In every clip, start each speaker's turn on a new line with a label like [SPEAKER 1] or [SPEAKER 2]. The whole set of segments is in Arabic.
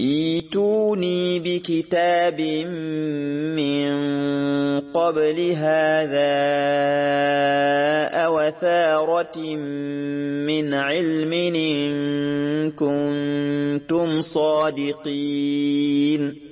[SPEAKER 1] ايتوني بكتاب من قبل هذا أوثارة من علم إن كنتم صادقين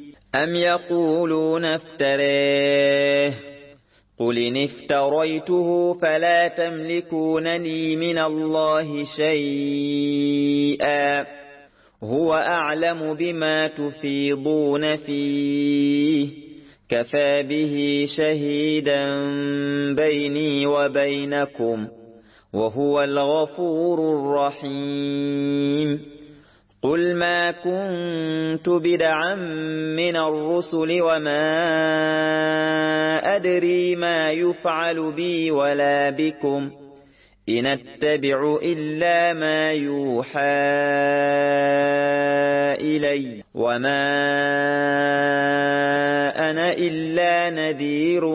[SPEAKER 1] أم يقولون افتريه قل إن افتريته فلا تملكونني من الله شيئا هو أعلم بما تفيضون فيه كفى به شهيدا بيني وبينكم وهو الغفور الرحيم قل ما كنت بدعا من الرسل وما أدري ما يفعل بي ولا بكم إن اتبع إلا ما يوحى إلي وما أنا إلا نذير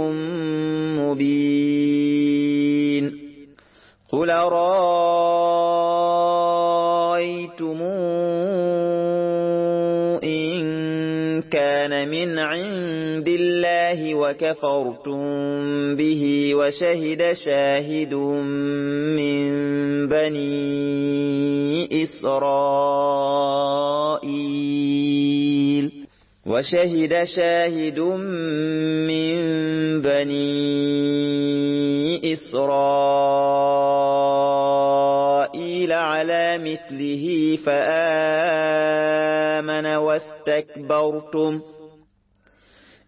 [SPEAKER 1] مبين قل رأي من عند الله وكفرتم به وشهد شاهد من بني إسرائيل وشهد شاهد من بني إسرائيل على مثله فآمن واستكبرتم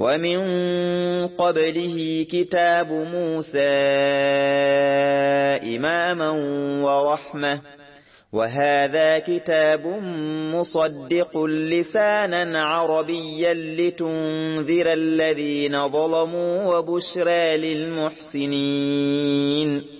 [SPEAKER 1] ومن قبله كتاب موسى إماما ورحمة وهذا كتاب مصدق لسانا عربيا لتنذر الذين ظلموا وبشرى للمحسنين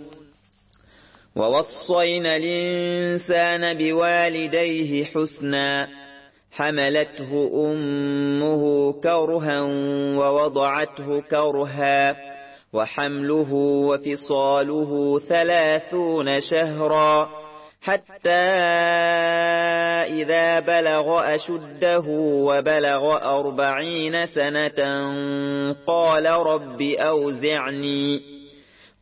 [SPEAKER 1] ووصينا الإنسان بوالديه حسنا حملته أمه كرها ووضعته كرها وحمله وفصاله ثلاثون شهرا حتى إذا بلغ أشده وبلغ أربعين سنة قال رب أوزعني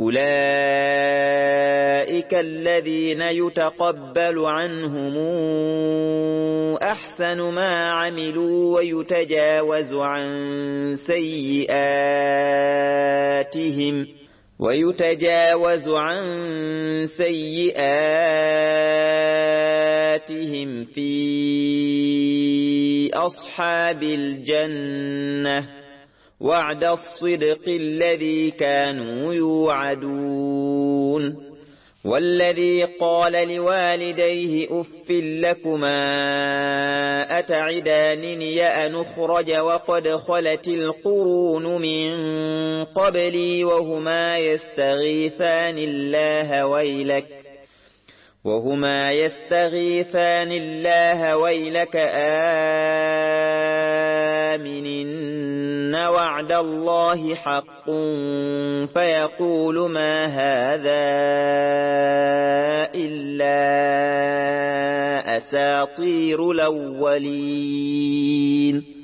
[SPEAKER 1] أولئك الذين يتقبل عنهم أحسن ما عملوا ويتجاوز عن سيئاتهم ويتجاوز عن سيئاتهم في أصحاب الجنة وعد الصدق الذي كانوا يوعدون والذي قال لوالديه أف لكما أتعدانني أن أخرج وقد خلت القرون من قبلي وهما يستغيثان الله ويلك وهما يستغيثان الله ويلك آه آمنين وعد الله حق فيقول ما هذا إلا أساطير الأولين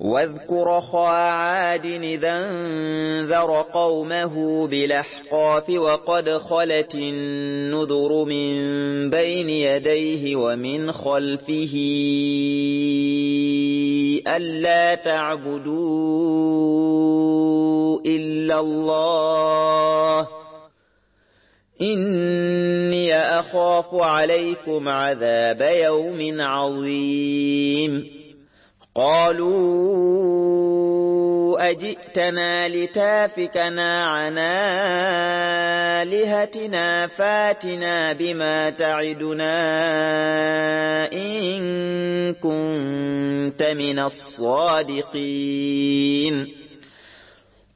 [SPEAKER 1] واذكر خا عاد إذا انذر قومه بلحقاف وقد خلت النذر من بين يديه ومن خلفه ألا تعبدوا إلا الله إني أخاف عليكم عذاب يوم عظيم قالوا أجئتنا لتافكنا عن آلهتنا فاتنا بما تعدنا إن كنت من الصادقين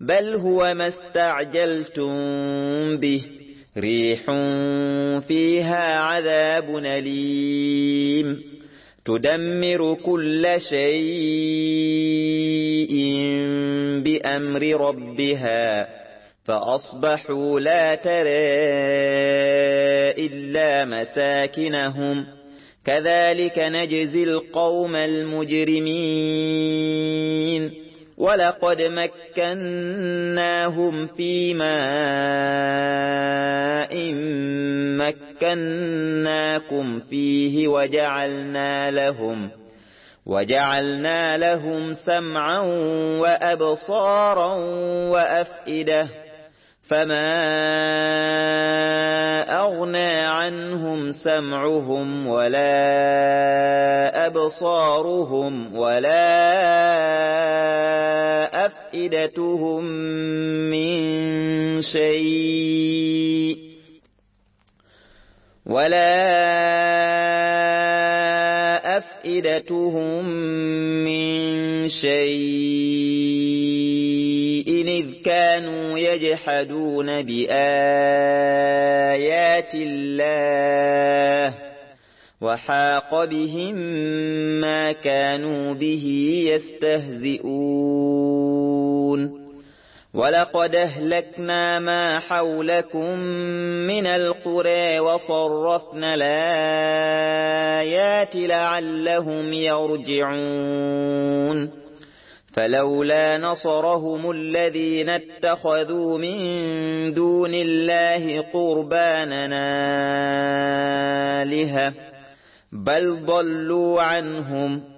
[SPEAKER 1] بل هو ما استعجلتم به ريح فيها عذاب أليم تدمر كل شيء بأمر ربها فأصبحوا لا ترى إلا مساكنهم كذلك نجزي القوم المجرمين ولقد مكناهم في ماء مكناكم فيه وجعلنا لهم وجعلنا لهم سمعا وأبصارا وأفئدة فما أغنى عنهم سمعهم ولا أبصارهم ولا أفئدتهم من شيء ولا أفئدتهم من شيء إذ كانوا يجحدون بآيات الله وحاق بهم ما كانوا به يستهزئون ولقد اهلكنا ما حولكم من القرى وصرفنا الآيات لعلهم يرجعون فلولا نصرهم الذين اتخذوا من دون الله قرباننا لها بل ضلوا عنهم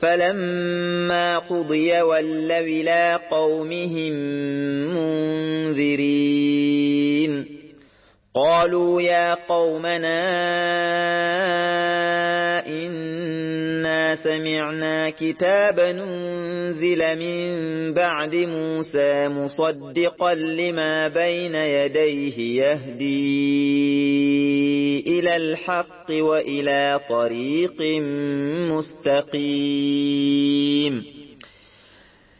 [SPEAKER 1] فلما قضي ولوا إلى قومهم منذرين قالوا يا قومنا إنا سمعنا كتابا انزل من بعد موسى مصدقا لما بين يديه يهدي إلى الحق وإلى طريق مستقيم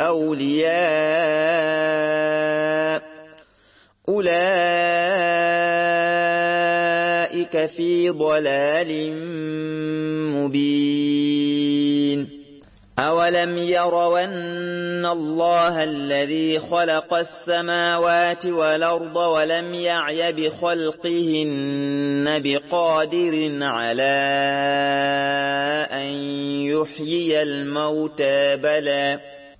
[SPEAKER 1] أولياء أولئك في ضلال مبين أولم يرون الله الذي خلق السماوات والأرض ولم يعي بخلقهن بقادر على أن يحيي الموتى بلى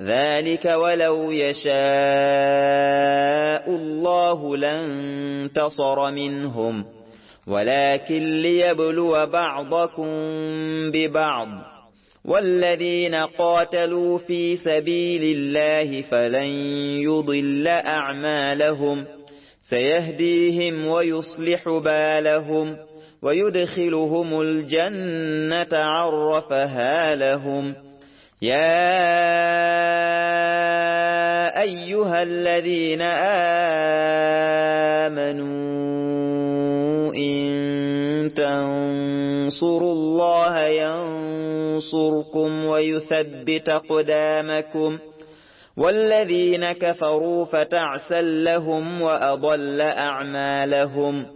[SPEAKER 1] ذلك ولو يشاء الله لانتصر منهم ولكن ليبلو بعضكم ببعض والذين قاتلوا في سبيل الله فلن يضل أعمالهم سيهديهم ويصلح بالهم ويدخلهم الجنة عرفها لهم يا أيها الذين آمنوا إن تنصروا الله ينصركم ويثبت قدامكم والذين كفروا فتعسل لهم وأضل أعمالهم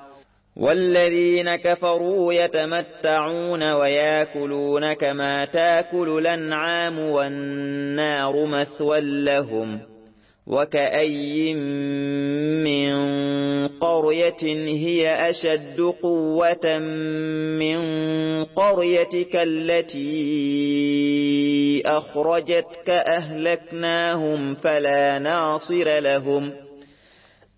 [SPEAKER 1] والذين كفروا يتمتعون وياكلون كما تاكل الانعام والنار مثوى لهم وكأي من قرية هي أشد قوة من قريتك التي أخرجتك أهلكناهم فلا ناصر لهم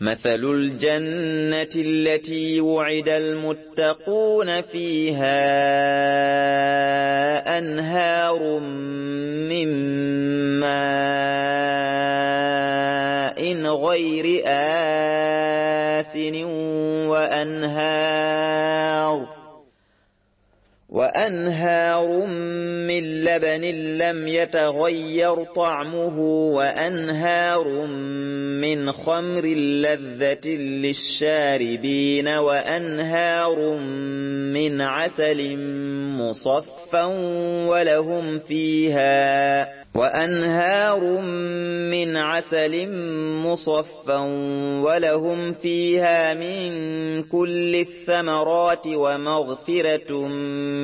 [SPEAKER 1] مثل الجنة التي وعد المتقون فيها أنهار من ماء غير آسن وأنهار وأنهار من لبن لم يتغير طعمه وأنهار من خمر لذة للشاربين وأنهار من عسل مصفا ولهم فيها وأنهار من عسل مصفا ولهم فيها من كل الثمرات ومغفرة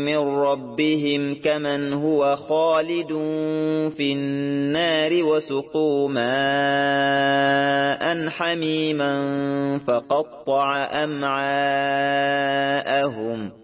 [SPEAKER 1] من ربهم كمن هو خالد في النار وسقوا ماء حميما فقطع أمعاءهم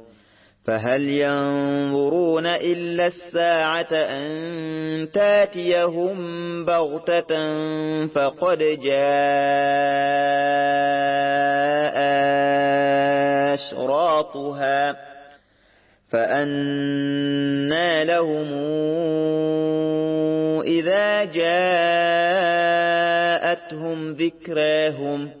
[SPEAKER 1] فهل ينظرون إلا الساعة أن تاتيهم بغتة فقد جاء أشراطها فأنا لهم إذا جاءتهم ذكراهم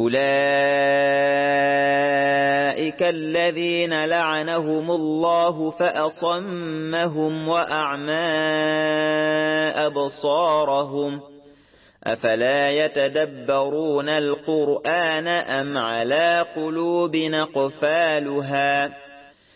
[SPEAKER 1] أولئك الذين لعنهم الله فأصمهم وأعمى أبصارهم أفلا يتدبرون القرآن أم على قلوب نقفالها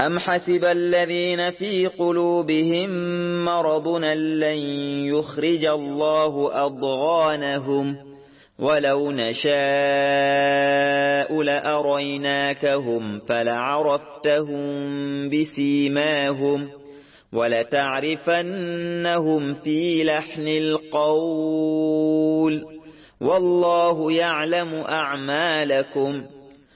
[SPEAKER 1] أم حسب الذين في قلوبهم مرضنا لن يخرج الله أضغانهم ولو نشاء لأريناكهم فلعرفتهم بسيماهم ولتعرفنهم في لحن القول والله يعلم أعمالكم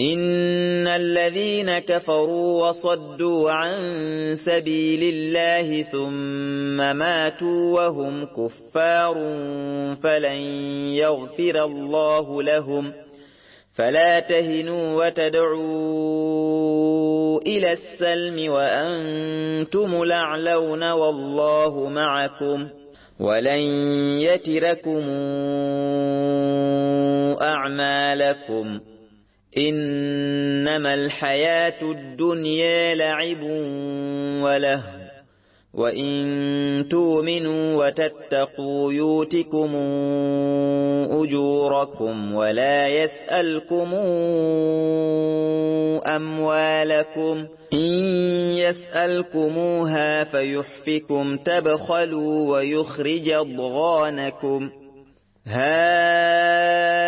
[SPEAKER 1] إن الذين كفروا وصدوا عن سبيل الله ثم ماتوا وهم كفار فلن يغفر الله لهم فلا تهنوا وتدعوا إلى السلم وأنتم لعلون والله معكم ولن يتركم أعمالكم إنما الحياة الدنيا لعب وله وإن تؤمنوا وتتقوا يوتكم أجوركم ولا يسألكم أموالكم إن يسألكموها فيحفكم تبخلوا ويخرج أضغانكم هَٰذَا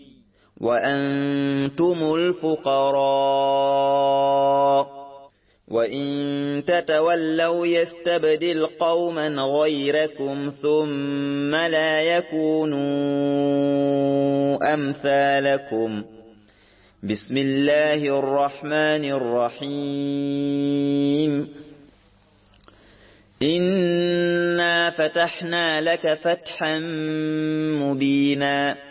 [SPEAKER 1] وأنتم الفقراء وإن تتولوا يستبدل قوما غيركم ثم لا يكونوا أمثالكم بسم الله الرحمن الرحيم إنا فتحنا لك فتحا مبيناً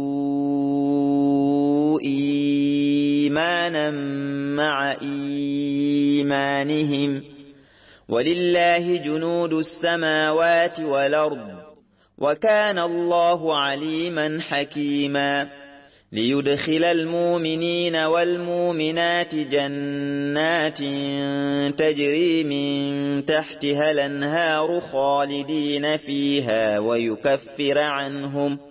[SPEAKER 1] إيمانا مع إيمانهم ولله جنود السماوات والأرض وكان الله عليما حكيما ليدخل المؤمنين والمؤمنات جنات تجري من تحتها الأنهار خالدين فيها ويكفر عنهم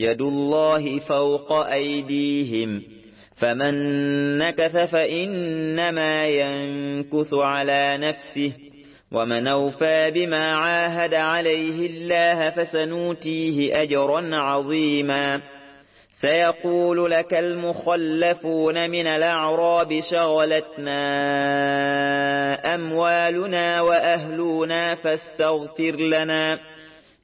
[SPEAKER 1] يد الله فوق أيديهم فمن نكث فإنما ينكث على نفسه ومن أوفى بما عاهد عليه الله فسنوتيه أجرا عظيما سيقول لك المخلفون من الأعراب شغلتنا أموالنا وأهلنا فاستغفر لنا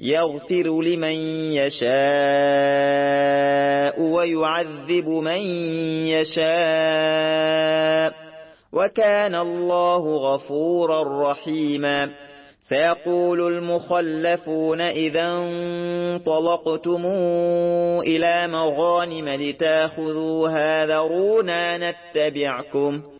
[SPEAKER 1] يغفر لمن يشاء ويعذب من يشاء وكان الله غفورا رحيما سيقول المخلفون إذا انطلقتم إلى مغانم لتاخذوها ذرونا نتبعكم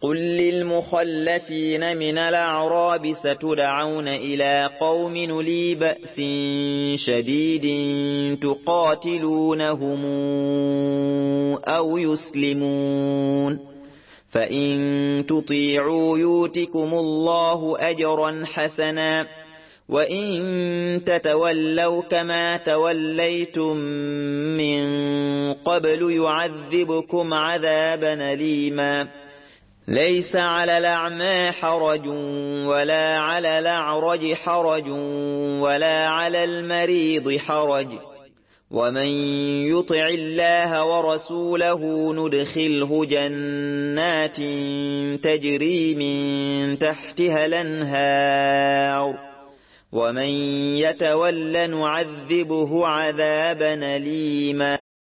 [SPEAKER 1] قل للمخلفين من الأعراب ستدعون إلى قوم لي بأس شديد تقاتلونهم أو يسلمون فإن تطيعوا يوتكم الله أجرا حسنا وإن تتولوا كما توليتم من قبل يعذبكم عذابا ليماً ليس على الأعمى حرج ولا على الأعرج حرج ولا على المريض حرج ومن يطع الله ورسوله ندخله جنات تجري من تحتها الانهار ومن يتولى نعذبه عذابا أليماً